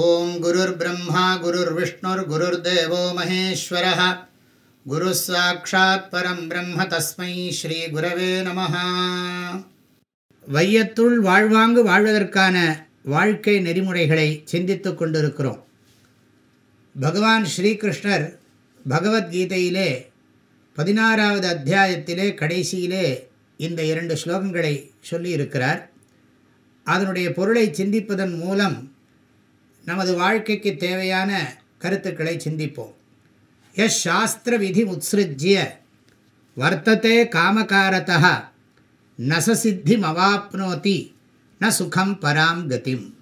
ஓம் குருர் பிரம்மா குருர் விஷ்ணுர் குருர் தேவோ மகேஸ்வர குரு சாட்சாத் பரம் பிரம்ம தஸ்மை ஸ்ரீ குரவே நம வையத்துள் வாழ்வாங்கு வாழ்வதற்கான வாழ்க்கை நெறிமுறைகளை சிந்தித்து கொண்டிருக்கிறோம். பகவான் ஸ்ரீகிருஷ்ணர் பகவத்கீதையிலே பதினாறாவது அத்தியாயத்திலே கடைசியிலே இந்த இரண்டு ஸ்லோகங்களை சொல்லியிருக்கிறார். அதனுடைய பொருளை சிந்திப்பதன் மூலம் நமது வாழ்க்கைக்கு தேவையான கருத்துக்களை சிந்திப்போம். எஸ் சாஸ்திர விதி உத்ஸ்ருஜ்ய வர்த்தத்தை காமகாரதா நசசித்திமவாப்னோதி ந சுகம் பராம் கதிம்.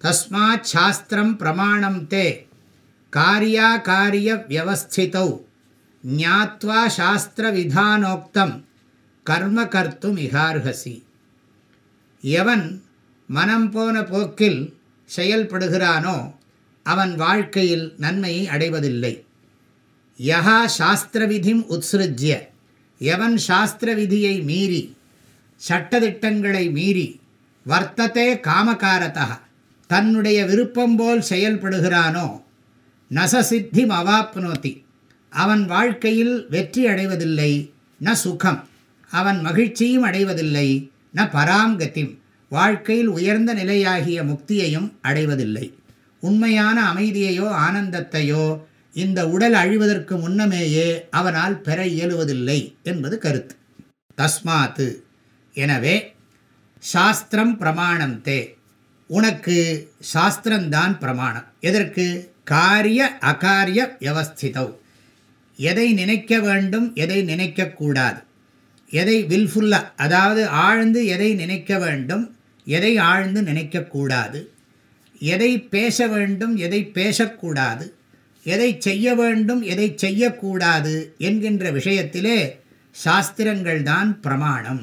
தஸ்மாத் சாஸ்திரம் பிரமாணம் தே காரியாகாரிய வியவஸ்திதௌ ஞாத்வா சாஸ்திர விதானோக்தம் கர்ம கர்த்தும் இகார்ஹசி. எவன் மனம் போன போக்கில் செயல்படுகிறானோ அவன் வாழ்க்கையில் நன்மையை அடைவதில்லை. யஹா சாஸ்திரவிதிம் உத்ஸ்ருஜ்ய. எவன் சாஸ்திர விதியை மீறி சட்டதிட்டங்களை மீறி வர்த்தத்தை காமகாரதா தன்னுடைய விருப்பம் போல் செயல்படுகிறானோ நசசித்தி அவாப்னோதி. அவன் வாழ்க்கையில் வெற்றி அடைவதில்லை ந சுகம். அவன் மகிழ்ச்சியும் அடைவதில்லை ந பராங்கத்திம் வாழ்க்கையில் உயர்ந்த நிலையாகிய முக்தியையும் அடைவதில்லை. உண்மையான அமைதியையோ ஆனந்தத்தையோ இந்த உடல் அழிவதற்கு முன்னமேயே அவனால் பெற இயலுவதில்லை என்பது கருத்து. தஸ்மாத்து. எனவே சாஸ்திரம் பிரமாணம் தே உனக்கு சாஸ்திரம்தான் பிரமாணம். எதற்கு? காரிய அகாரிய வியவஸ்திதவ் எதை நினைக்க வேண்டும் எதை நினைக்கக்கூடாது. எதை வில்ஃபுல்லாக அதாவது ஆழ்ந்து எதை நினைக்க வேண்டும் எதை ஆழ்ந்து நினைக்கக்கூடாது? எதை பேச வேண்டும் எதை பேசக்கூடாது? எதை செய்ய வேண்டும் எதை செய்யக்கூடாது? என்கின்ற விஷயத்திலே சாஸ்திரங்கள் தான் பிரமாணம்.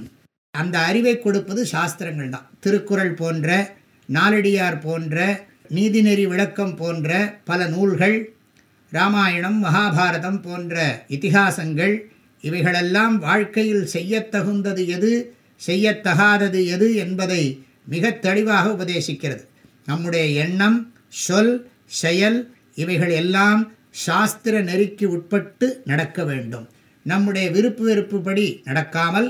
அந்த அறிவை கொடுப்பது சாஸ்திரங்கள் தான். திருக்குறள் போன்ற நாலடியார் போன்ற நீதிநெறி விளக்கம் போன்ற பல நூல்கள் ராமாயணம் மகாபாரதம் போன்ற இத்திகாசங்கள் இவைகளெல்லாம் வாழ்க்கையில் செய்யத்தகுந்தது எது செய்யத்தகாதது எது என்பதை மிக தெளிவாக உபதேசிக்கிறது. நம்முடைய எண்ணம் சொல் செயல் இவைகள் எல்லாம் சாஸ்திர நெறிக்கு உட்பட்டு நடக்க வேண்டும். நம்முடைய விருப்பு வெறுப்புப்படி நடக்காமல்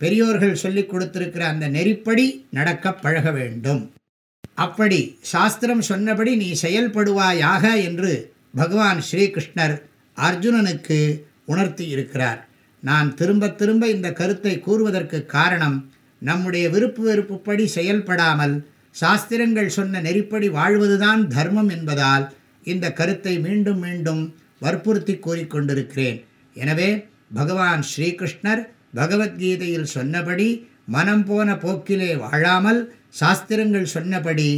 பெரியோர்கள் சொல்லிக் கொடுத்திருக்கிற அந்த நெறிப்படி நடக்க பழக வேண்டும். அப்படி சாஸ்திரம் சொன்னபடி நீ செயல்படுவாயாக என்று பகவான் ஸ்ரீகிருஷ்ணர் அர்ஜுனனுக்கு உணர்த்தி இருக்கிறார் நான் திரும்ப திரும்ப இந்த கருத்தை கூறுவதற்கு காரணம் நம்முடைய விருப்பு வெறுப்புப்படி செயல்படாமல் சாஸ்திரங்கள் சொன்ன நெறிப்படி வாழ்வதுதான் தர்மம் என்பதால் இந்த கருத்தை மீண்டும் மீண்டும் வற்புறுத்தி கூறிக்கொண்டிருக்கிறேன் எனவே பகவான் ஸ்ரீகிருஷ்ணர் பகவத்கீதையில் சொன்னபடி மனம் போன போக்கிலே வாழாமல் சாஸ்திரங்கள் சொன்னபடி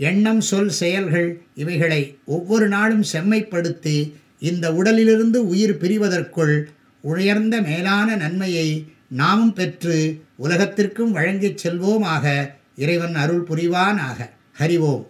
எண்ணம் சொல் செயல்கள் இவைகளை ஒவ்வொரு நாளும் செம்மைப்படுத்தி இந்த உடலிலிருந்து உயிர் பிரிவதற்குள் உயர்ந்த மேலான நன்மையை நாமும் பெற்று உலகத்திற்கும் வழங்கிச் செல்வோமாக இறைவன் அருள் புரிவானாக. ஹரிவோம்